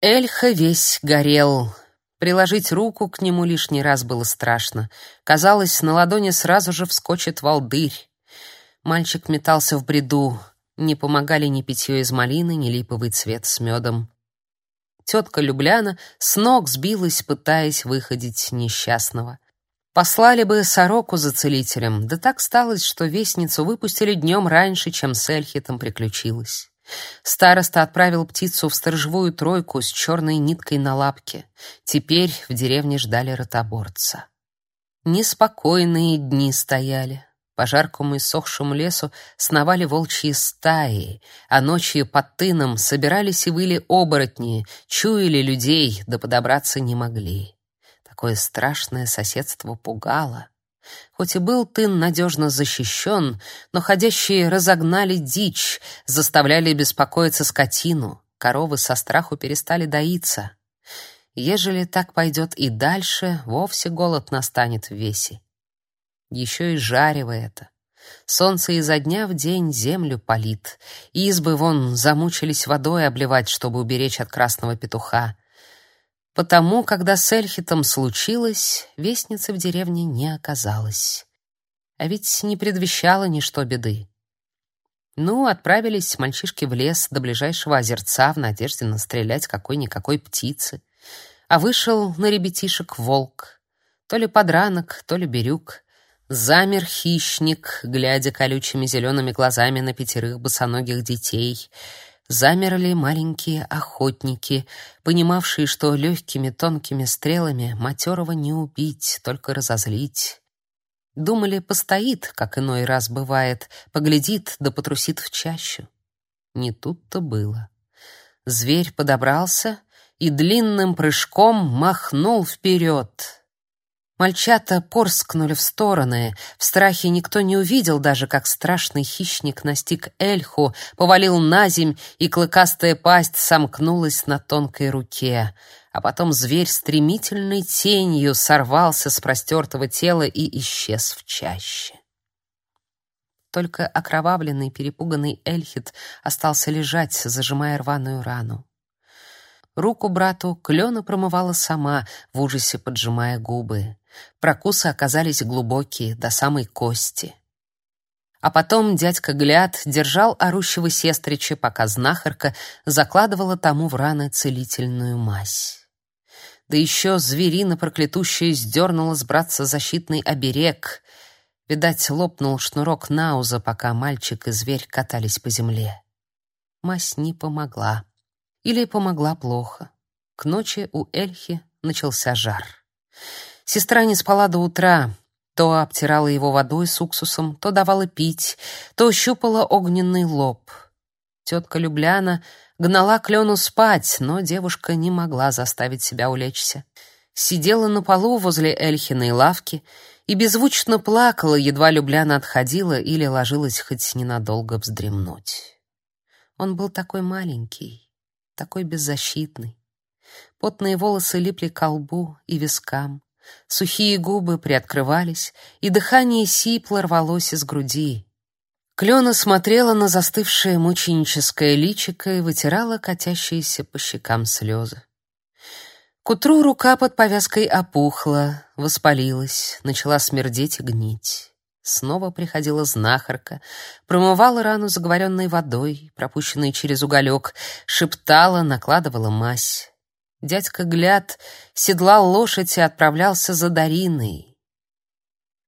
Эльха весь горел. Приложить руку к нему лишний раз было страшно. Казалось, на ладони сразу же вскочит волдырь. Мальчик метался в бреду. Не помогали ни питье из малины, ни липовый цвет с медом. Тетка Любляна с ног сбилась, пытаясь выходить несчастного. Послали бы сороку за целителем, да так сталось, что вестницу выпустили днем раньше, чем с Эльхитом приключилось. Староста отправил птицу в сторожевую тройку с черной ниткой на лапке. Теперь в деревне ждали ротоборца. Неспокойные дни стояли. По жаркому и сохшему лесу сновали волчьи стаи, а ночью под тыном собирались и выли оборотни, чуяли людей, да подобраться не могли. Такое страшное соседство пугало. Хоть и был тын надежно защищен, но ходящие разогнали дичь, заставляли беспокоиться скотину, коровы со страху перестали доиться. Ежели так пойдет и дальше, вовсе голод настанет в весе. Еще и жарево это. Солнце изо дня в день землю палит. Избы вон замучились водой обливать, чтобы уберечь от красного петуха. Потому, когда с Эльхитом случилось, вестницы в деревне не оказалось. А ведь не предвещало ничто беды. Ну, отправились мальчишки в лес до ближайшего озерца в надежде настрелять какой-никакой птицы. А вышел на ребятишек волк. То ли подранок, то ли берюк. Замер хищник, глядя колючими зелеными глазами на пятерых босоногих детей — замерли маленькие охотники, понимавшие, что легкими тонкими стрелами матерого не убить, только разозлить. Думали, постоит, как иной раз бывает, поглядит да потрусит в чащу. Не тут-то было. Зверь подобрался и длинным прыжком махнул вперед. Мальчата порскнули в стороны. В страхе никто не увидел даже, как страшный хищник настиг Эльху, повалил на земь, и клыкастая пасть сомкнулась на тонкой руке. А потом зверь стремительной тенью сорвался с простертого тела и исчез в чаще. Только окровавленный, перепуганный Эльхит остался лежать, зажимая рваную рану. Руку брату Клена промывала сама, в ужасе поджимая губы. Прокусы оказались глубокие, до самой кости. А потом дядька Гляд держал орущего сестрича, пока знахарка закладывала тому в раны целительную мазь. Да еще зверина проклятущая сдернула с братца защитный оберег. Видать, лопнул шнурок науза, пока мальчик и зверь катались по земле. Мазь не помогла. Или помогла плохо. К ночи у Эльхи начался жар. Сестра не спала до утра, то обтирала его водой с уксусом, то давала пить, то щупала огненный лоб. Тетка Любляна гнала Клену спать, но девушка не могла заставить себя улечься. Сидела на полу возле Эльхиной лавки и беззвучно плакала, едва Любляна отходила или ложилась хоть ненадолго вздремнуть. Он был такой маленький, такой беззащитный. Потные волосы липли к лбу и вискам. Сухие губы приоткрывались, и дыхание сипло рвалось из груди. Клена смотрела на застывшее мученическое личико и вытирала катящиеся по щекам слезы. К утру рука под повязкой опухла, воспалилась, начала смердеть и гнить. Снова приходила знахарка, промывала рану заговоренной водой, пропущенной через уголек, шептала, накладывала мазь. Дядька Гляд седлал лошадь и отправлялся за Дариной.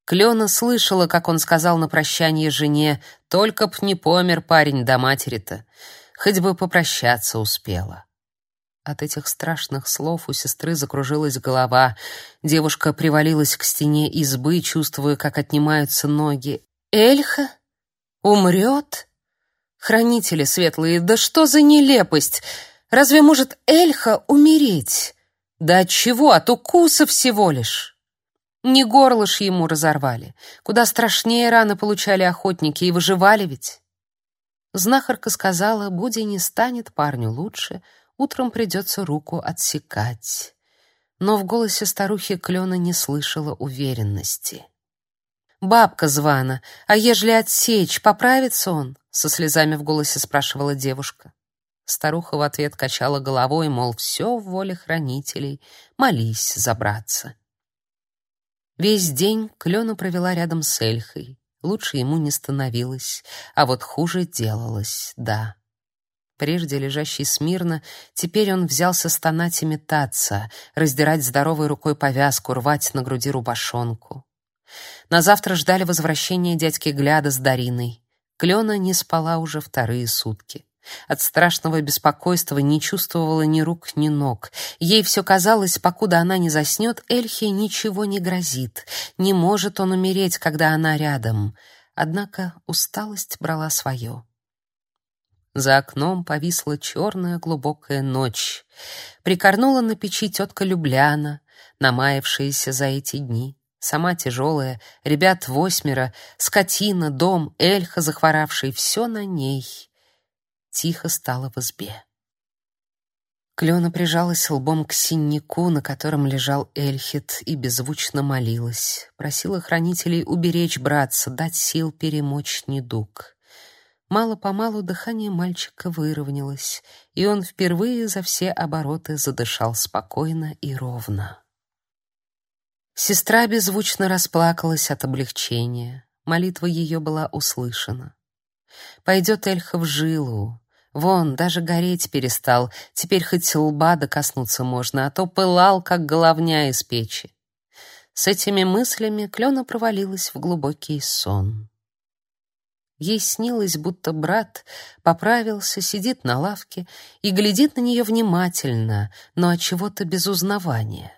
Клена слышала, как он сказал на прощание жене, «Только б не помер парень до матери-то, хоть бы попрощаться успела». От этих страшных слов у сестры закружилась голова. Девушка привалилась к стене избы, чувствуя, как отнимаются ноги. «Эльха? Умрет? Хранители светлые, да что за нелепость!» Разве может Эльха умереть? Да от чего? От укуса всего лишь. Не горло ж ему разорвали. Куда страшнее раны получали охотники и выживали ведь. Знахарка сказала, Буди не станет парню лучше, утром придется руку отсекать. Но в голосе старухи Клена не слышала уверенности. «Бабка звана, а ежели отсечь, поправится он?» Со слезами в голосе спрашивала девушка. Старуха в ответ качала головой, мол, все в воле хранителей, молись забраться. Весь день Клена провела рядом с Эльхой. Лучше ему не становилось, а вот хуже делалось, да. Прежде лежащий смирно, теперь он взялся стонать и метаться, раздирать здоровой рукой повязку, рвать на груди рубашонку. На завтра ждали возвращения дядьки Гляда с Дариной. Клена не спала уже вторые сутки. От страшного беспокойства не чувствовала ни рук, ни ног. Ей все казалось, покуда она не заснет, Эльхе ничего не грозит. Не может он умереть, когда она рядом. Однако усталость брала свое. За окном повисла черная глубокая ночь. Прикорнула на печи тетка Любляна, намаявшаяся за эти дни. Сама тяжелая, ребят восьмеро, скотина, дом, Эльха захворавший — все на ней — Тихо стало в избе. Клена прижалась лбом к синнику, на котором лежал Эльхит, и беззвучно молилась. Просила хранителей уберечь братца, дать сил перемочь недуг. Мало-помалу дыхание мальчика выровнялось, и он впервые за все обороты задышал спокойно и ровно. Сестра беззвучно расплакалась от облегчения. Молитва ее была услышана. Пойдет Эльха в жилу. Вон, даже гореть перестал. Теперь хоть лба докоснуться можно, а то пылал, как головня из печи. С этими мыслями Клена провалилась в глубокий сон. Ей снилось, будто брат поправился, сидит на лавке и глядит на нее внимательно, но от чего-то без узнавания.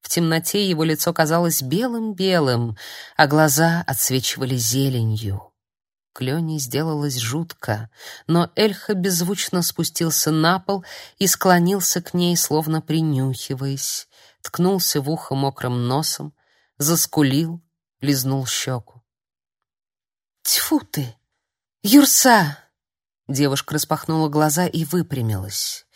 В темноте его лицо казалось белым-белым, а глаза отсвечивали зеленью. Клёне сделалось жутко, но Эльха беззвучно спустился на пол и склонился к ней, словно принюхиваясь, ткнулся в ухо мокрым носом, заскулил, лизнул щеку. «Тьфу ты! Юрса!» Девушка распахнула глаза и выпрямилась.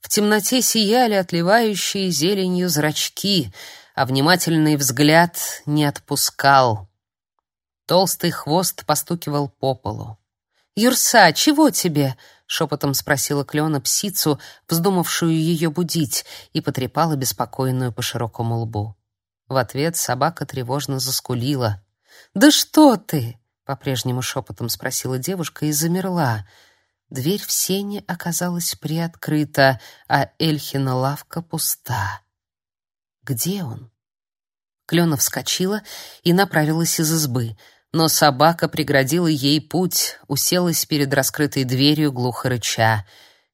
В темноте сияли отливающие зеленью зрачки, а внимательный взгляд не отпускал — Толстый хвост постукивал по полу. «Юрса, чего тебе?» — шепотом спросила Клена псицу, вздумавшую ее будить, и потрепала беспокойную по широкому лбу. В ответ собака тревожно заскулила. «Да что ты?» — по-прежнему шепотом спросила девушка и замерла. Дверь в сене оказалась приоткрыта, а Эльхина лавка пуста. «Где он?» Клена вскочила и направилась из избы — но собака преградила ей путь, уселась перед раскрытой дверью, глухо рыча.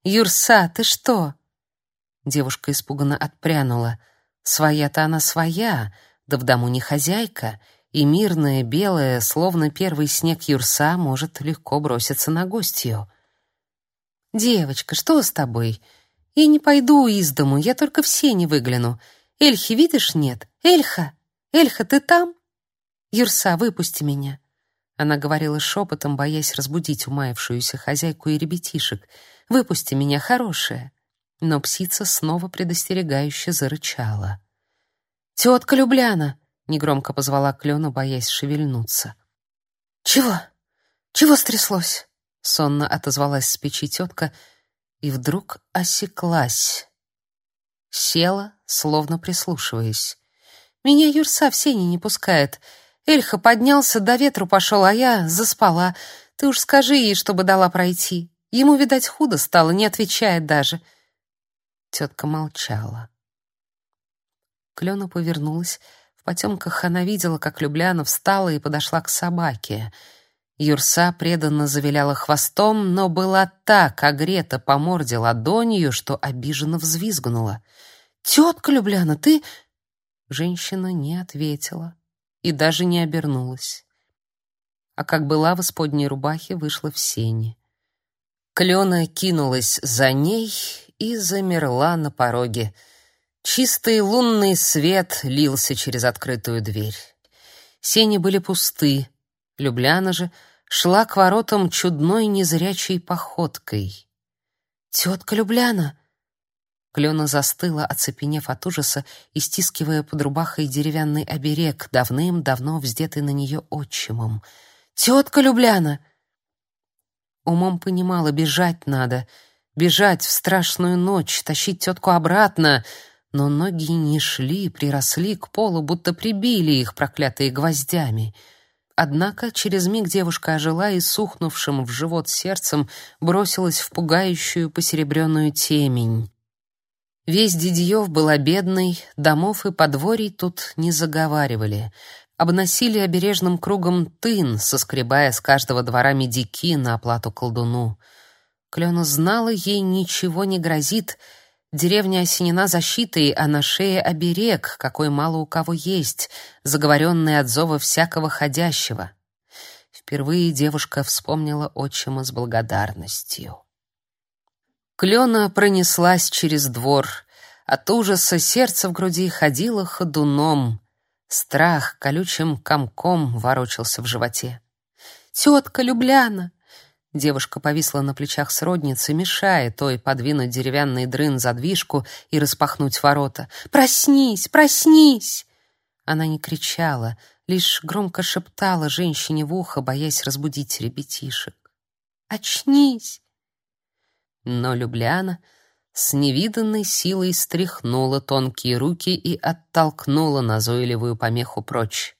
«Юрса, ты что?» Девушка испуганно отпрянула. «Своя-то она своя, да в дому не хозяйка, и мирная, белая, словно первый снег Юрса, может легко броситься на гостью». «Девочка, что с тобой? Я не пойду из дому, я только в сене выгляну. Эльхи видишь, нет? Эльха! Эльха, ты там?» «Юрса, выпусти меня!» Она говорила шепотом, боясь разбудить умаявшуюся хозяйку и ребятишек. «Выпусти меня, хорошая!» Но псица снова предостерегающе зарычала. «Тетка Любляна!» — негромко позвала Клену, боясь шевельнуться. «Чего? Чего стряслось?» — сонно отозвалась с печи тетка и вдруг осеклась. Села, словно прислушиваясь. «Меня Юрса в сене не пускает. Эльха поднялся, до ветру пошел, а я заспала. Ты уж скажи ей, чтобы дала пройти. Ему, видать, худо стало, не отвечает даже. Тетка молчала. Клена повернулась. В потемках она видела, как Любляна встала и подошла к собаке. Юрса преданно завиляла хвостом, но была так огрета по морде ладонью, что обиженно взвизгнула. «Тетка Любляна, ты...» Женщина не ответила и даже не обернулась. А как была в исподней рубахе, вышла в сени. Клена кинулась за ней и замерла на пороге. Чистый лунный свет лился через открытую дверь. Сени были пусты. Любляна же шла к воротам чудной незрячей походкой. «Тетка Любляна!» Клена застыла, оцепенев от ужаса и стискивая под рубахой деревянный оберег, давным-давно вздетый на нее отчимом. «Тетка Любляна!» Умом понимала, бежать надо. бежать в страшную ночь, тащить тетку обратно, но ноги не шли, приросли к полу, будто прибили их проклятые гвоздями. Однако через миг девушка ожила и сухнувшим в живот сердцем бросилась в пугающую посеребренную темень. Весь Дидьев был обедный, домов и подворий тут не заговаривали. Обносили обережным кругом тын, соскребая с каждого двора медики на оплату колдуну. Клена знала, ей ничего не грозит. Деревня осенена защитой, а на шее оберег, какой мало у кого есть, заговоренный от зова всякого ходящего. Впервые девушка вспомнила отчима с благодарностью. Клена пронеслась через двор. От ужаса сердце в груди ходило ходуном. Страх колючим комком ворочался в животе. «Тетка Любляна!» Девушка повисла на плечах сродницы, мешая той подвинуть деревянный дрын задвижку и распахнуть ворота. «Проснись! Проснись!» Она не кричала, лишь громко шептала женщине в ухо, боясь разбудить ребятишек. «Очнись!» Но Любляна с невиданной силой стряхнула тонкие руки и оттолкнула назойливую помеху прочь.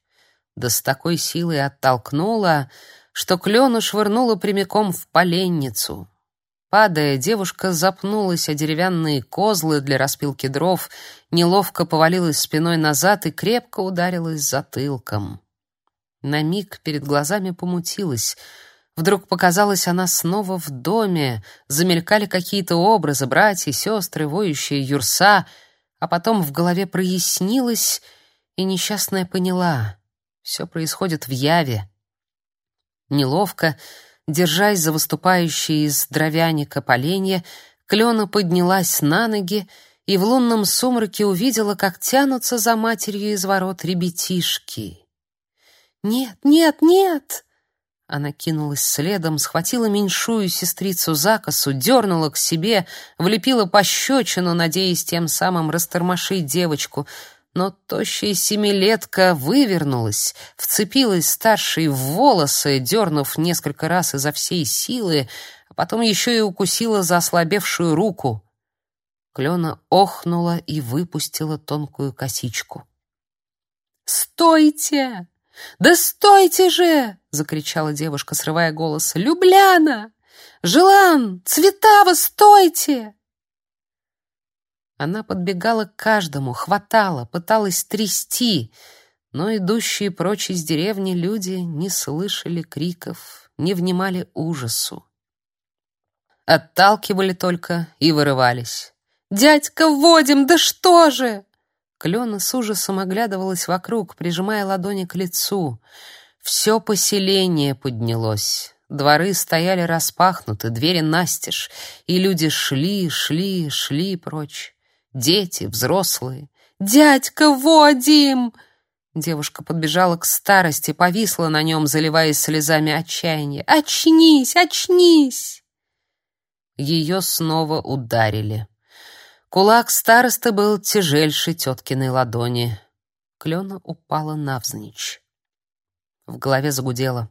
Да с такой силой оттолкнула, что клену швырнула прямиком в поленницу. Падая, девушка запнулась о деревянные козлы для распилки дров, неловко повалилась спиной назад и крепко ударилась затылком. На миг перед глазами помутилась. Вдруг показалась она снова в доме, замелькали какие-то образы, братья, сестры, воющие юрса, а потом в голове прояснилось, и несчастная поняла — все происходит в яве. Неловко, держась за выступающие из дровяника поленья, Клена поднялась на ноги и в лунном сумраке увидела, как тянутся за матерью из ворот ребятишки. «Нет, нет, нет!» Она кинулась следом, схватила меньшую сестрицу за косу, дернула к себе, влепила пощечину, надеясь тем самым растормошить девочку — но тощая семилетка вывернулась, вцепилась старшей в волосы, дернув несколько раз изо всей силы, а потом еще и укусила за ослабевшую руку. Клена охнула и выпустила тонкую косичку. «Стойте! Да стойте же!» — закричала девушка, срывая голос. «Любляна! Желан! Цветава, стойте!» Она подбегала к каждому, хватала, пыталась трясти, но идущие прочь из деревни люди не слышали криков, не внимали ужасу. Отталкивали только и вырывались. «Дядька, вводим! Да что же!» Клена с ужасом оглядывалась вокруг, прижимая ладони к лицу. Все поселение поднялось. Дворы стояли распахнуты, двери настежь, и люди шли, шли, шли прочь дети, взрослые. «Дядька Вадим!» Девушка подбежала к старости, повисла на нем, заливаясь слезами отчаяния. «Очнись! Очнись!» Ее снова ударили. Кулак старосты был тяжельше теткиной ладони. Клена упала навзничь. В голове загудело.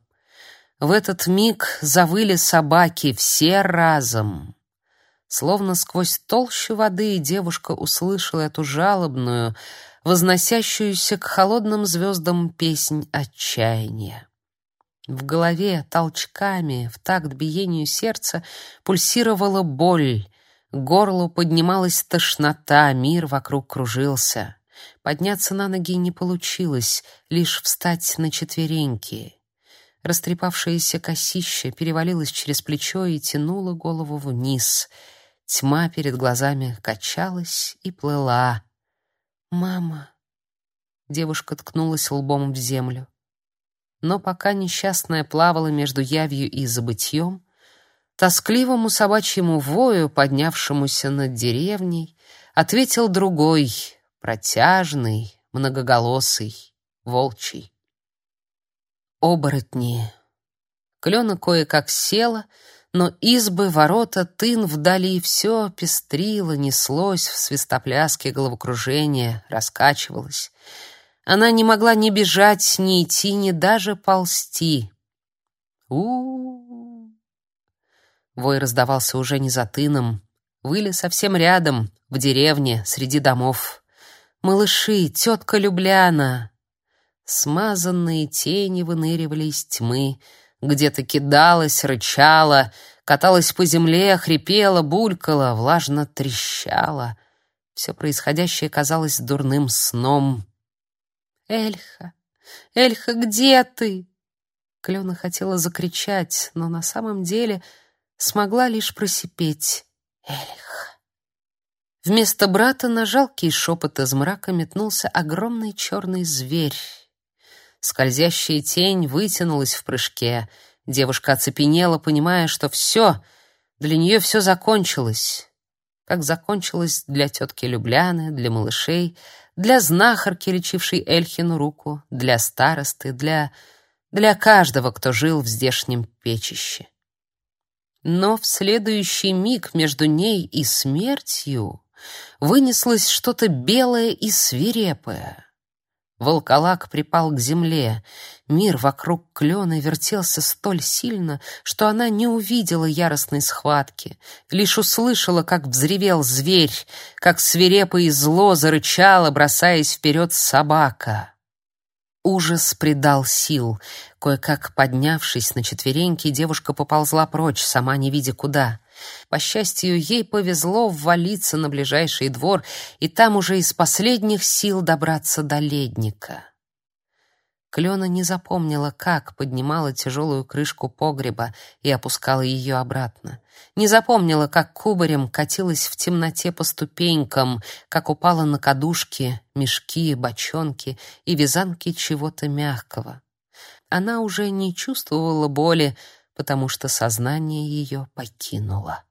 В этот миг завыли собаки все разом. Словно сквозь толщу воды девушка услышала эту жалобную, возносящуюся к холодным звездам песнь отчаяния. В голове толчками, в такт биению сердца, пульсировала боль, к горлу поднималась тошнота, мир вокруг кружился. Подняться на ноги не получилось, лишь встать на четвереньки. Растрепавшееся косище перевалилось через плечо и тянуло голову вниз — Тьма перед глазами качалась и плыла. «Мама!» Девушка ткнулась лбом в землю. Но пока несчастная плавала между явью и забытьем, тоскливому собачьему вою, поднявшемуся над деревней, ответил другой, протяжный, многоголосый, волчий. Оборотни. Клена кое-как села, но избы, ворота, тын вдали все пестрило, неслось в свистопляске головокружение, раскачивалось. Она не могла ни бежать, ни идти, ни даже ползти. у, -у, -у. Вой раздавался уже не за тыном. Выли совсем рядом, в деревне, среди домов. «Малыши, тетка Любляна!» Смазанные тени выныривали из тьмы. Где-то кидалась, рычала, каталась по земле, хрипела, булькала, влажно трещала. Все происходящее казалось дурным сном. «Эльха! Эльха, где ты?» Клена хотела закричать, но на самом деле смогла лишь просипеть. «Эльха!» Вместо брата на жалкий шепот из мрака метнулся огромный черный зверь. Скользящая тень вытянулась в прыжке. Девушка оцепенела, понимая, что все, для нее все закончилось. Как закончилось для тетки Любляны, для малышей, для знахарки, лечившей Эльхину руку, для старосты, для... для каждого, кто жил в здешнем печище. Но в следующий миг между ней и смертью вынеслось что-то белое и свирепое. Волколак припал к земле. Мир вокруг клена вертелся столь сильно, что она не увидела яростной схватки, лишь услышала, как взревел зверь, как свирепо и зло зарычала, бросаясь вперед собака. Ужас придал сил. Кое-как поднявшись на четвереньки, девушка поползла прочь, сама не видя куда. По счастью, ей повезло ввалиться на ближайший двор и там уже из последних сил добраться до ледника. Клена не запомнила, как поднимала тяжелую крышку погреба и опускала ее обратно. Не запомнила, как кубарем катилась в темноте по ступенькам, как упала на кадушки, мешки, бочонки и вязанки чего-то мягкого. Она уже не чувствовала боли, потому что сознание ее покинуло.